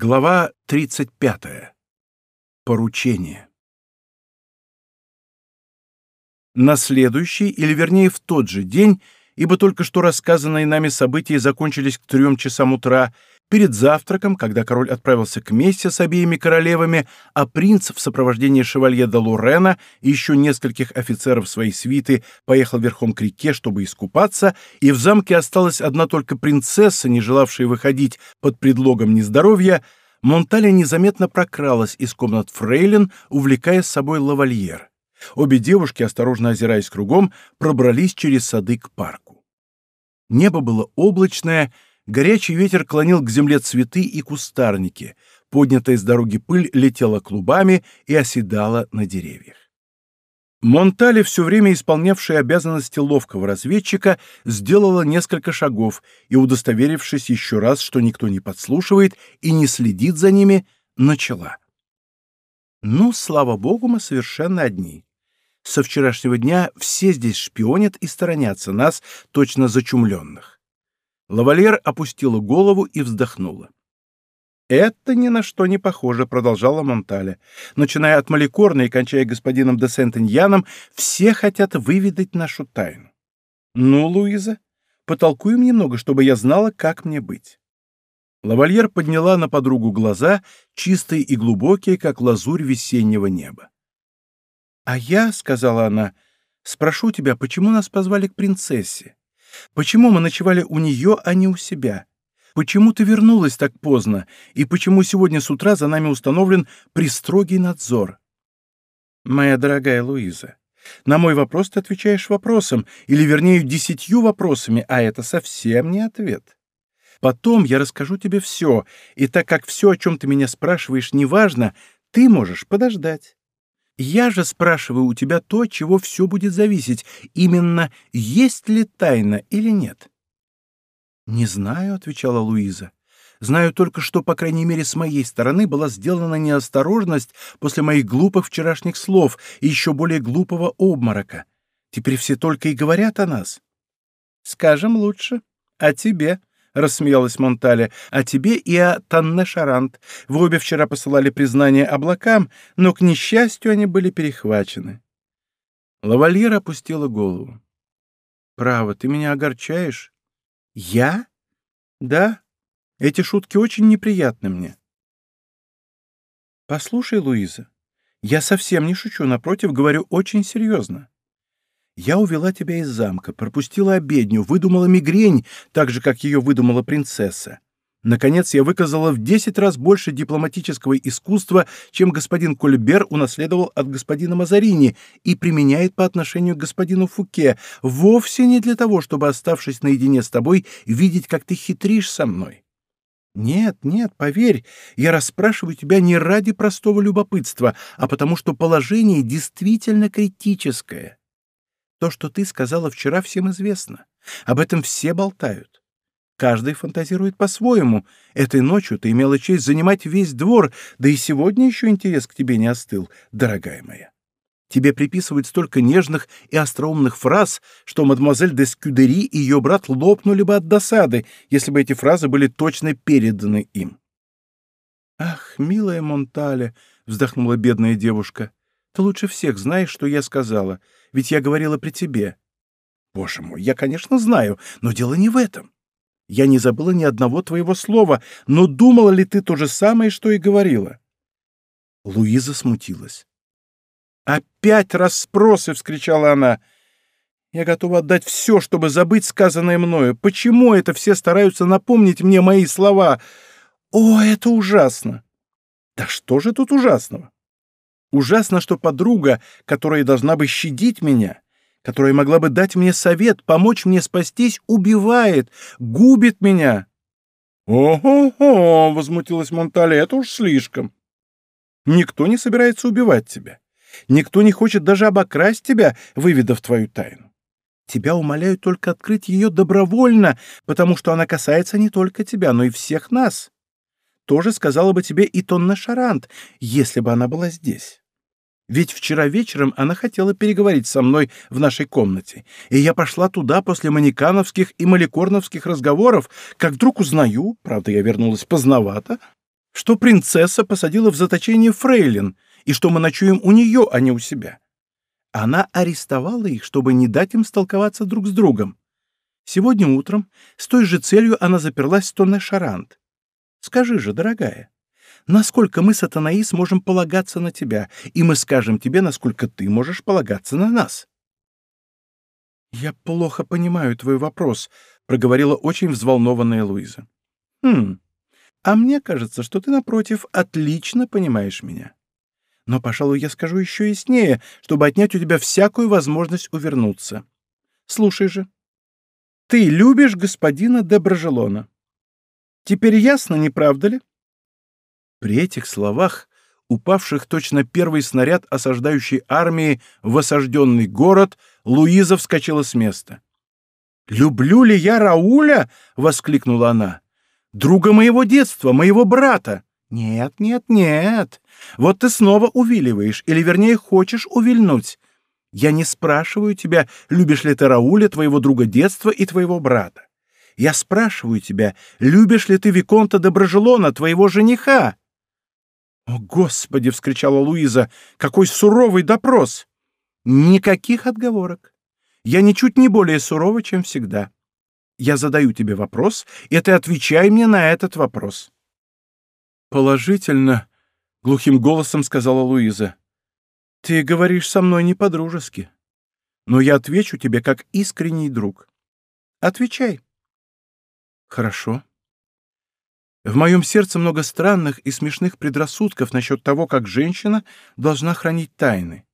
Глава 35. Поручение. На следующий, или вернее в тот же день, ибо только что рассказанные нами события закончились к трем часам утра, перед завтраком, когда король отправился к месте с обеими королевами, а принц в сопровождении шевалье де Лорена и еще нескольких офицеров своей свиты поехал верхом к реке, чтобы искупаться, и в замке осталась одна только принцесса, не желавшая выходить под предлогом нездоровья, Монтале незаметно прокралась из комнат фрейлин, увлекая с собой лавальер. Обе девушки, осторожно озираясь кругом, пробрались через сады к парку. Небо было облачное, горячий ветер клонил к земле цветы и кустарники, поднятая с дороги пыль летела клубами и оседала на деревьях. Монтале, все время исполнявшая обязанности ловкого разведчика, сделала несколько шагов и, удостоверившись еще раз, что никто не подслушивает и не следит за ними, начала. «Ну, слава богу, мы совершенно одни. Со вчерашнего дня все здесь шпионят и сторонятся нас, точно зачумленных». Лавальер опустила голову и вздохнула. «Это ни на что не похоже», — продолжала Монтале. «Начиная от Маликорна и кончая господином де Сентеньяном, все хотят выведать нашу тайну. Ну, Луиза, потолкуем немного, чтобы я знала, как мне быть». Лавальер подняла на подругу глаза, чистые и глубокие, как лазурь весеннего неба. «А я», — сказала она, — «спрошу тебя, почему нас позвали к принцессе? Почему мы ночевали у нее, а не у себя?» Почему ты вернулась так поздно? И почему сегодня с утра за нами установлен пристрогий надзор? Моя дорогая Луиза, на мой вопрос ты отвечаешь вопросом, или вернее десятью вопросами, а это совсем не ответ. Потом я расскажу тебе все, и так как все, о чем ты меня спрашиваешь, неважно, ты можешь подождать. Я же спрашиваю у тебя то, чего все будет зависеть, именно есть ли тайна или нет. «Не знаю», — отвечала Луиза. «Знаю только, что, по крайней мере, с моей стороны была сделана неосторожность после моих глупых вчерашних слов и еще более глупого обморока. Теперь все только и говорят о нас». «Скажем лучше. О тебе», — рассмеялась Монтале, — «о тебе и о Танне Шарант. Вы обе вчера посылали признание облакам, но, к несчастью, они были перехвачены». Лавальер опустила голову. «Право, ты меня огорчаешь. «Я? Да. Эти шутки очень неприятны мне». «Послушай, Луиза, я совсем не шучу, напротив, говорю очень серьезно. Я увела тебя из замка, пропустила обедню, выдумала мигрень, так же, как ее выдумала принцесса. Наконец, я выказала в десять раз больше дипломатического искусства, чем господин Кольбер унаследовал от господина Мазарини и применяет по отношению к господину Фуке, вовсе не для того, чтобы, оставшись наедине с тобой, видеть, как ты хитришь со мной. Нет, нет, поверь, я расспрашиваю тебя не ради простого любопытства, а потому что положение действительно критическое. То, что ты сказала вчера, всем известно. Об этом все болтают. Каждый фантазирует по-своему. Этой ночью ты имела честь занимать весь двор, да и сегодня еще интерес к тебе не остыл, дорогая моя. Тебе приписывают столько нежных и остроумных фраз, что мадемуазель де Скюдери и ее брат лопнули бы от досады, если бы эти фразы были точно переданы им. «Ах, милая Монтале!» — вздохнула бедная девушка. «Ты лучше всех знаешь, что я сказала, ведь я говорила при тебе». «Боже мой, я, конечно, знаю, но дело не в этом. Я не забыла ни одного твоего слова, но думала ли ты то же самое, что и говорила?» Луиза смутилась. «Опять расспросы!» — вскричала она. «Я готова отдать все, чтобы забыть сказанное мною. Почему это все стараются напомнить мне мои слова? О, это ужасно!» «Да что же тут ужасного?» «Ужасно, что подруга, которая должна бы щадить меня, которая могла бы дать мне совет, помочь мне спастись, убивает, губит меня. «Ого-го!» — возмутилась Монтале, — «это уж слишком. Никто не собирается убивать тебя. Никто не хочет даже обокрасть тебя, выведав твою тайну. Тебя умоляют только открыть ее добровольно, потому что она касается не только тебя, но и всех нас. Тоже сказала бы тебе и Тонна Шарант, если бы она была здесь. Ведь вчера вечером она хотела переговорить со мной в нашей комнате, и я пошла туда после манекановских и маликорновских разговоров, как вдруг узнаю, правда, я вернулась поздновато, что принцесса посадила в заточение фрейлин, и что мы ночуем у нее, а не у себя. Она арестовала их, чтобы не дать им столковаться друг с другом. Сегодня утром с той же целью она заперлась в Тонне Шарант. Скажи же, дорогая, насколько мы с Атанаи сможем полагаться на тебя, и мы скажем тебе, насколько ты можешь полагаться на нас. «Я плохо понимаю твой вопрос», — проговорила очень взволнованная Луиза. «Хм, а мне кажется, что ты, напротив, отлично понимаешь меня. Но, пожалуй, я скажу еще яснее, чтобы отнять у тебя всякую возможность увернуться. Слушай же. Ты любишь господина Доброжелона. Теперь ясно, не правда ли?» При этих словах, упавших точно первый снаряд осаждающей армии в осажденный город, Луиза вскочила с места. «Люблю ли я Рауля?» — воскликнула она. «Друга моего детства, моего брата!» «Нет, нет, нет. Вот ты снова увиливаешь, или, вернее, хочешь увильнуть. Я не спрашиваю тебя, любишь ли ты Рауля, твоего друга детства и твоего брата. Я спрашиваю тебя, любишь ли ты Виконта Доброжелона, твоего жениха?» «О, Господи!» — вскричала Луиза. «Какой суровый допрос!» Никаких отговорок. Я ничуть не более сурова, чем всегда. Я задаю тебе вопрос, и ты отвечай мне на этот вопрос. Положительно, глухим голосом сказала Луиза. Ты говоришь со мной не по-дружески. Но я отвечу тебе как искренний друг. Отвечай. Хорошо. В моем сердце много странных и смешных предрассудков насчет того, как женщина должна хранить тайны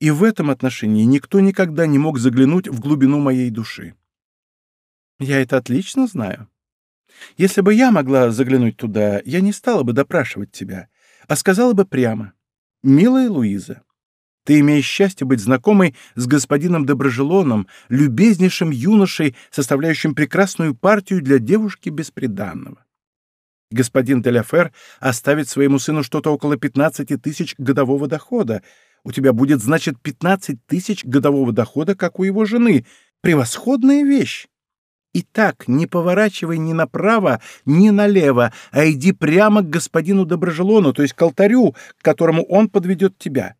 и в этом отношении никто никогда не мог заглянуть в глубину моей души. Я это отлично знаю. Если бы я могла заглянуть туда, я не стала бы допрашивать тебя, а сказала бы прямо. «Милая Луиза, ты имеешь счастье быть знакомой с господином Доброжелоном, любезнейшим юношей, составляющим прекрасную партию для девушки бесприданного. Господин Деляфер оставит своему сыну что-то около 15 тысяч годового дохода, у тебя будет, значит, 15 тысяч годового дохода, как у его жены. Превосходная вещь. И так, не поворачивай ни направо, ни налево, а иди прямо к господину Доброжелону, то есть к алтарю, к которому он подведет тебя.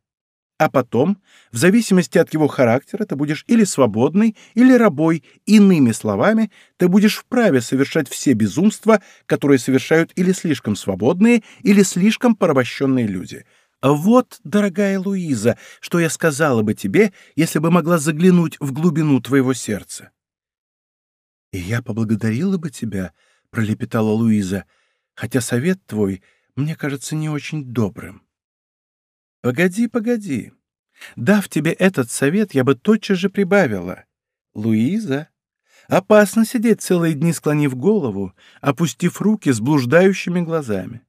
А потом, в зависимости от его характера, ты будешь или свободный, или рабой. Иными словами, ты будешь вправе совершать все безумства, которые совершают или слишком свободные, или слишком порабощенные люди — «Вот, дорогая Луиза, что я сказала бы тебе, если бы могла заглянуть в глубину твоего сердца». «И я поблагодарила бы тебя», — пролепетала Луиза, «хотя совет твой мне кажется не очень добрым». «Погоди, погоди. Дав тебе этот совет, я бы тотчас же прибавила. Луиза, опасно сидеть целые дни, склонив голову, опустив руки с блуждающими глазами.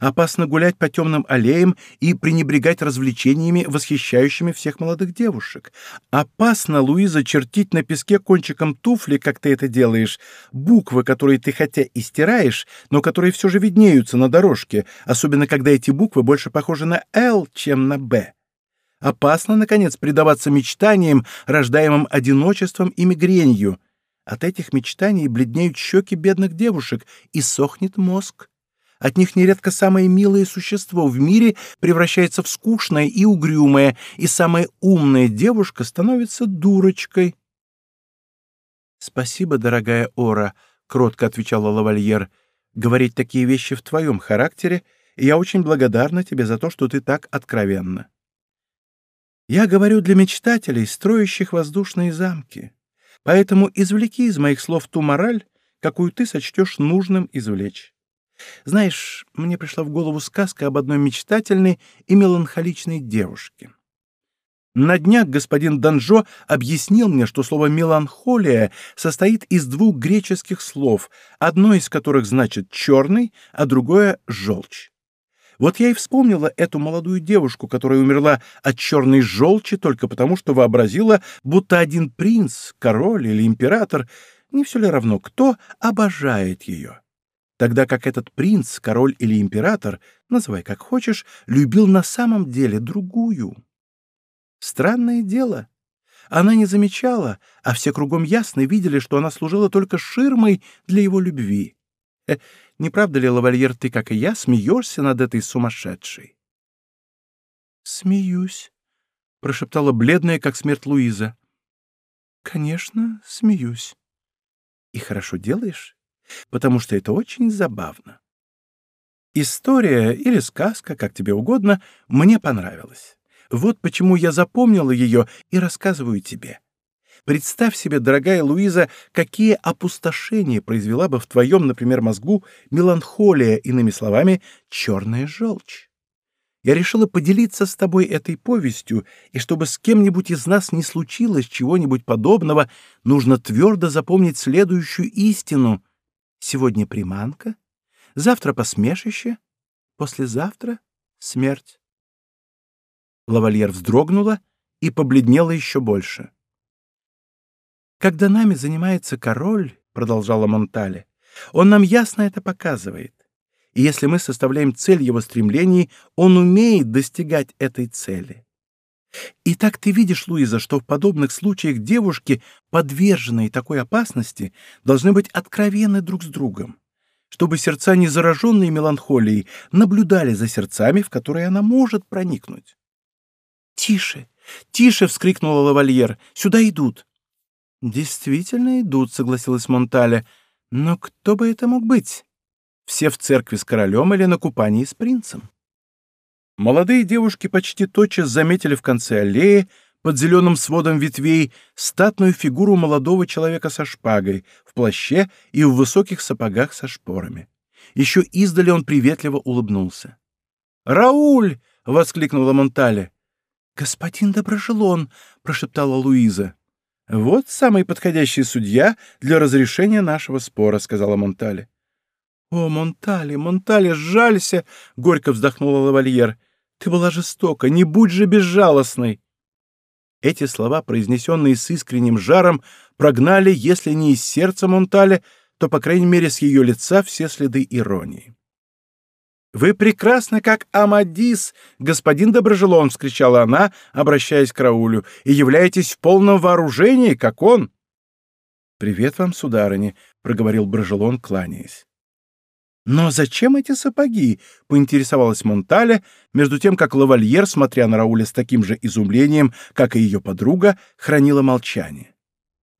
Опасно гулять по темным аллеям и пренебрегать развлечениями, восхищающими всех молодых девушек. Опасно, Луиза, чертить на песке кончиком туфли, как ты это делаешь, буквы, которые ты хотя и стираешь, но которые все же виднеются на дорожке, особенно когда эти буквы больше похожи на «Л», чем на «Б». Опасно, наконец, предаваться мечтаниям, рождаемым одиночеством и мигренью. От этих мечтаний бледнеют щеки бедных девушек и сохнет мозг. От них нередко самое милое существо в мире превращается в скучное и угрюмое, и самая умная девушка становится дурочкой. «Спасибо, дорогая Ора», — кротко отвечала лавальер. «Говорить такие вещи в твоем характере, и я очень благодарна тебе за то, что ты так откровенна. Я говорю для мечтателей, строящих воздушные замки. Поэтому извлеки из моих слов ту мораль, какую ты сочтешь нужным извлечь. Знаешь, мне пришла в голову сказка об одной мечтательной и меланхоличной девушке. На днях господин Данжо объяснил мне, что слово «меланхолия» состоит из двух греческих слов, одно из которых значит «черный», а другое — «желчь». Вот я и вспомнила эту молодую девушку, которая умерла от черной желчи только потому, что вообразила, будто один принц, король или император, не все ли равно кто, обожает ее тогда как этот принц, король или император, называй как хочешь, любил на самом деле другую. Странное дело. Она не замечала, а все кругом ясно видели, что она служила только ширмой для его любви. Не правда ли, лавальер, ты, как и я, смеешься над этой сумасшедшей?» «Смеюсь», — прошептала бледная, как смерть Луиза. «Конечно, смеюсь». «И хорошо делаешь, потому что это очень забавно. История или сказка, как тебе угодно, мне понравилась. Вот почему я запомнила ее и рассказываю тебе. Представь себе, дорогая Луиза, какие опустошения произвела бы в твоем, например, мозгу меланхолия, иными словами, черная желчь. Я решила поделиться с тобой этой повестью, и чтобы с кем-нибудь из нас не случилось чего-нибудь подобного, нужно твердо запомнить следующую истину. Сегодня приманка, завтра посмешище, послезавтра смерть. Лавальер вздрогнула и побледнела еще больше. «Когда нами занимается король, — продолжала Монтале, — он нам ясно это показывает. И если мы составляем цель его стремлений, он умеет достигать этой цели. И так ты видишь, Луиза, что в подобных случаях девушки, подверженные такой опасности, должны быть откровенны друг с другом, чтобы сердца, не зараженные меланхолией, наблюдали за сердцами, в которые она может проникнуть. «Тише! Тише!» — вскрикнула лавальер. «Сюда идут!» «Действительно идут», — согласилась Монтале. «Но кто бы это мог быть? Все в церкви с королем или на купании с принцем?» Молодые девушки почти тотчас заметили в конце аллеи, под зеленым сводом ветвей, статную фигуру молодого человека со шпагой, в плаще и в высоких сапогах со шпорами. Еще издали он приветливо улыбнулся. «Рауль!» — воскликнула Монтале. «Господин Доброжелон!» — прошептала Луиза. «Вот самый подходящий судья для разрешения нашего спора», — сказала Монтале. «О, Монтале, Монтале, жалься!» — горько вздохнула лавальер. «Ты была жестока, не будь же безжалостной!» Эти слова, произнесенные с искренним жаром, прогнали, если не из сердца Монтале, то, по крайней мере, с ее лица все следы иронии. «Вы прекрасны, как Амадис, господин Доброжелон!» — вскричала она, обращаясь к Раулю, «и являетесь в полном вооружении, как он!» «Привет вам, сударыня!» — проговорил Брожелон, кланяясь. «Но зачем эти сапоги?» — поинтересовалась Монтале, между тем, как лавальер, смотря на Рауля с таким же изумлением, как и ее подруга, хранила молчание.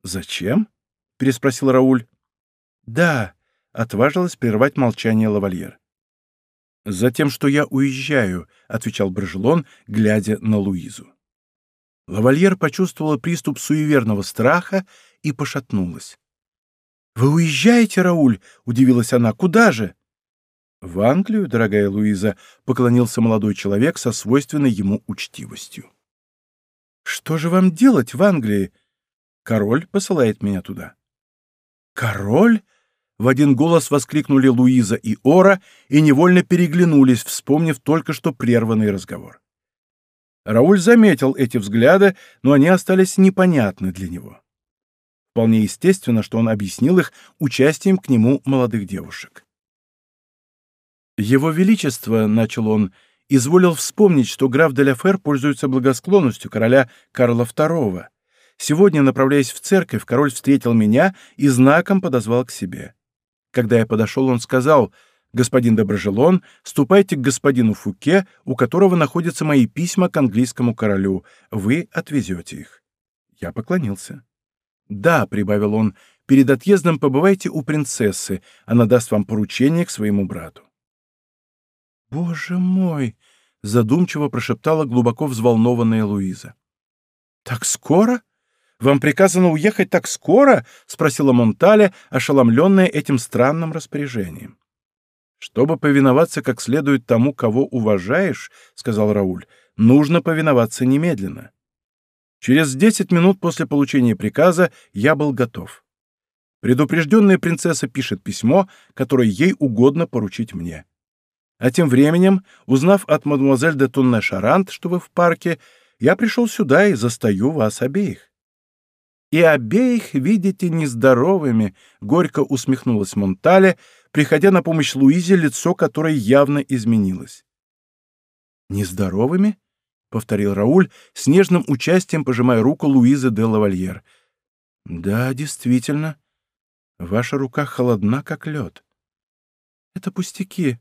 «Зачем?» — переспросил Рауль. «Да», — отважилась прервать молчание лавальер. «Затем, что я уезжаю», — отвечал Брожелон, глядя на Луизу. Лавальер почувствовала приступ суеверного страха и пошатнулась. «Вы уезжаете, Рауль?» — удивилась она. «Куда же?» «В Англию, дорогая Луиза», — поклонился молодой человек со свойственной ему учтивостью. «Что же вам делать в Англии? Король посылает меня туда». «Король?» В один голос воскликнули Луиза и Ора и невольно переглянулись, вспомнив только что прерванный разговор. Рауль заметил эти взгляды, но они остались непонятны для него. Вполне естественно, что он объяснил их участием к нему молодых девушек. «Его Величество», — начал он, — изволил вспомнить, что граф де Ляфер пользуется благосклонностью короля Карла II. Сегодня, направляясь в церковь, король встретил меня и знаком подозвал к себе. Когда я подошел, он сказал, «Господин Доброжелон, ступайте к господину Фуке, у которого находятся мои письма к английскому королю. Вы отвезете их». Я поклонился. «Да», — прибавил он, — «перед отъездом побывайте у принцессы, она даст вам поручение к своему брату». «Боже мой!» — задумчиво прошептала глубоко взволнованная Луиза. «Так скоро?» Вам приказано уехать так скоро?» — спросила Монтале, ошеломленная этим странным распоряжением. «Чтобы повиноваться как следует тому, кого уважаешь, — сказал Рауль, — нужно повиноваться немедленно. Через десять минут после получения приказа я был готов. Предупрежденная принцесса пишет письмо, которое ей угодно поручить мне. А тем временем, узнав от мадемуазель де Тунне Шарант, что вы в парке, я пришел сюда и застаю вас обеих и обеих видите нездоровыми», — горько усмехнулась Монтале, приходя на помощь Луизе, лицо которой явно изменилось. «Нездоровыми?» — повторил Рауль, с нежным участием пожимая руку Луизы де Лавальер. «Да, действительно. Ваша рука холодна, как лед. Это пустяки.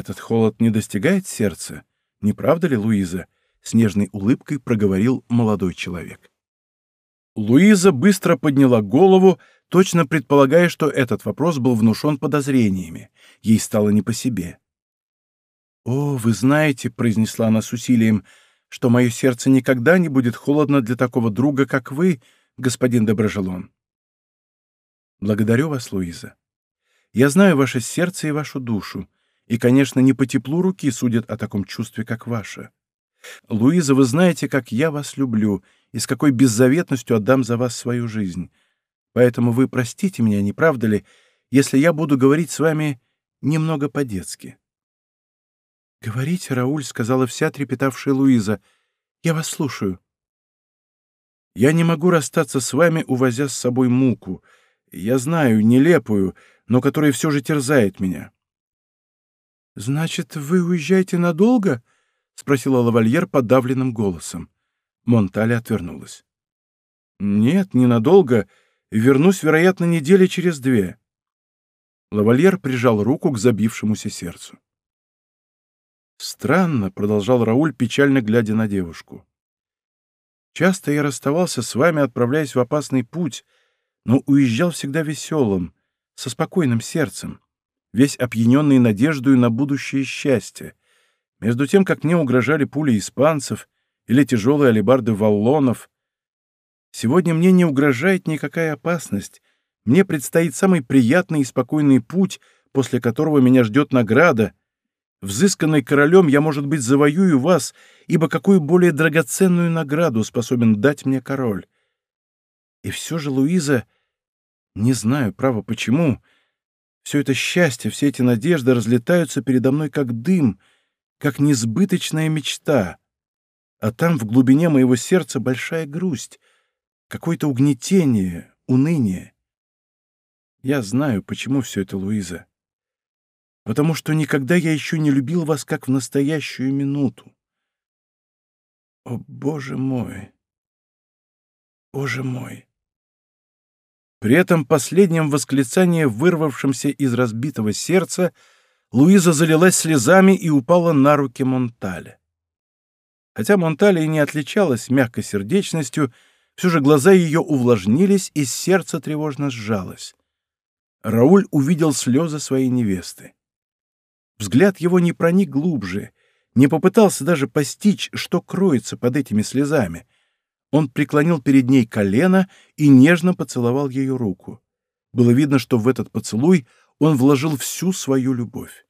Этот холод не достигает сердца, не правда ли, Луиза? С нежной улыбкой проговорил молодой человек. Луиза быстро подняла голову, точно предполагая, что этот вопрос был внушен подозрениями. Ей стало не по себе. «О, вы знаете», — произнесла она с усилием, — «что мое сердце никогда не будет холодно для такого друга, как вы, господин Доброжелон». «Благодарю вас, Луиза. Я знаю ваше сердце и вашу душу, и, конечно, не по теплу руки судят о таком чувстве, как ваше. Луиза, вы знаете, как я вас люблю и с какой беззаветностью отдам за вас свою жизнь. Поэтому вы простите меня, не правда ли, если я буду говорить с вами немного по-детски?» «Говорите, Рауль», — сказала вся трепетавшая Луиза. «Я вас слушаю». «Я не могу расстаться с вами, увозя с собой муку. Я знаю, нелепую, но которая все же терзает меня». «Значит, вы уезжаете надолго?» — спросила лавальер подавленным голосом. Монтале отвернулась. «Нет, ненадолго. Вернусь, вероятно, недели через две». Лавальер прижал руку к забившемуся сердцу. «Странно», — продолжал Рауль, печально глядя на девушку. «Часто я расставался с вами, отправляясь в опасный путь, но уезжал всегда веселым, со спокойным сердцем, весь опьяненный надеждой на будущее счастье, между тем, как мне угрожали пули испанцев или тяжелые алебарды валлонов. Сегодня мне не угрожает никакая опасность, мне предстоит самый приятный и спокойный путь, после которого меня ждет награда — Взысканный королем, я, может быть, завоюю вас, ибо какую более драгоценную награду способен дать мне король? И все же, Луиза, не знаю, право, почему, все это счастье, все эти надежды разлетаются передо мной как дым, как несбыточная мечта. А там, в глубине моего сердца, большая грусть, какое-то угнетение, уныние. Я знаю, почему все это, Луиза потому что никогда я еще не любил вас, как в настоящую минуту. О, Боже мой! Боже мой! При этом последнем восклицании, вырвавшемся из разбитого сердца, Луиза залилась слезами и упала на руки Монтале. Хотя Монтале и не отличалась мягкосердечностью, все же глаза ее увлажнились, и сердце тревожно сжалось. Рауль увидел слезы своей невесты. Взгляд его не проник глубже, не попытался даже постичь, что кроется под этими слезами. Он преклонил перед ней колено и нежно поцеловал ее руку. Было видно, что в этот поцелуй он вложил всю свою любовь.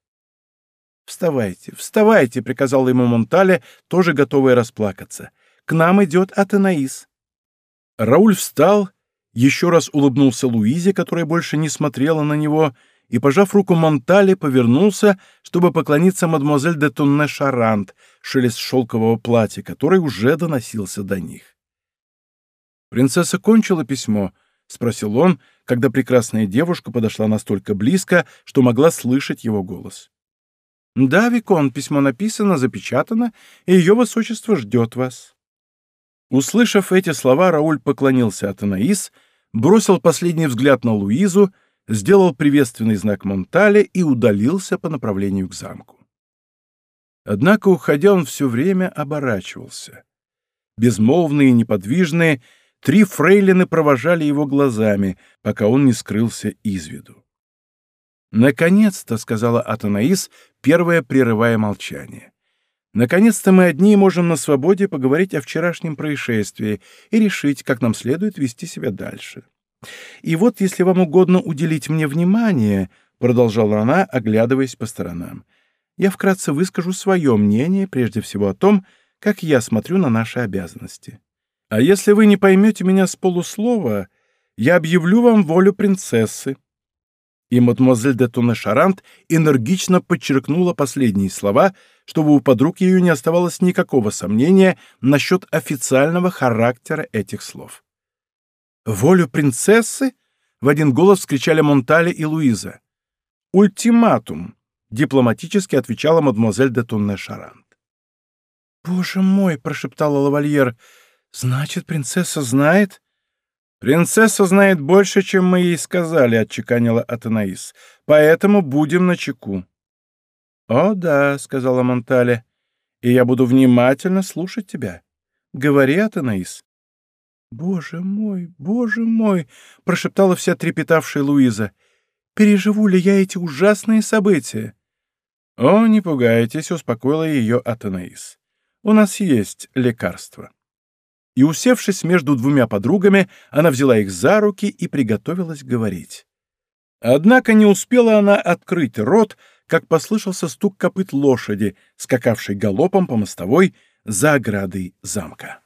«Вставайте, вставайте!» — приказал ему Монтале, тоже готовый расплакаться. «К нам идет Атенаис». Рауль встал, еще раз улыбнулся Луизе, которая больше не смотрела на него, — и, пожав руку Монтале, повернулся, чтобы поклониться мадемуазель де Тунне Шарант, шелест шелкового платья, который уже доносился до них. «Принцесса кончила письмо?» — спросил он, когда прекрасная девушка подошла настолько близко, что могла слышать его голос. «Да, Викон, письмо написано, запечатано, и ее высочество ждет вас». Услышав эти слова, Рауль поклонился Атанаис, бросил последний взгляд на Луизу, сделал приветственный знак Монтале и удалился по направлению к замку. Однако, уходя, он все время оборачивался. Безмолвные и неподвижные, три фрейлины провожали его глазами, пока он не скрылся из виду. «Наконец-то», — сказала Атанаис, первая прерывая молчание. «Наконец-то мы одни можем на свободе поговорить о вчерашнем происшествии и решить, как нам следует вести себя дальше». И вот, если вам угодно уделить мне внимание, — продолжала она, оглядываясь по сторонам, — я вкратце выскажу свое мнение, прежде всего о том, как я смотрю на наши обязанности. А если вы не поймете меня с полуслова, я объявлю вам волю принцессы. И мадемуазель де Туне-Шарант энергично подчеркнула последние слова, чтобы у подруг ее не оставалось никакого сомнения насчет официального характера этих слов. «Волю принцессы?» — в один голос вскричали Монтале и Луиза. «Ультиматум», — дипломатически отвечала мадемуазель де Тунне-Шарант. «Боже мой!» — прошептала лавальер. «Значит, принцесса знает?» «Принцесса знает больше, чем мы ей сказали», — отчеканила Атанаис. «Поэтому будем начеку». «О, да», — сказала Монтале, — «и я буду внимательно слушать тебя. Говори, Атанаис». «Боже мой, боже мой!» — прошептала вся трепетавшая Луиза. «Переживу ли я эти ужасные события?» «О, не пугайтесь», — успокоила ее Атанаис. «У нас есть лекарство». И, усевшись между двумя подругами, она взяла их за руки и приготовилась говорить. Однако не успела она открыть рот, как послышался стук копыт лошади, скакавшей галопом по мостовой за оградой замка.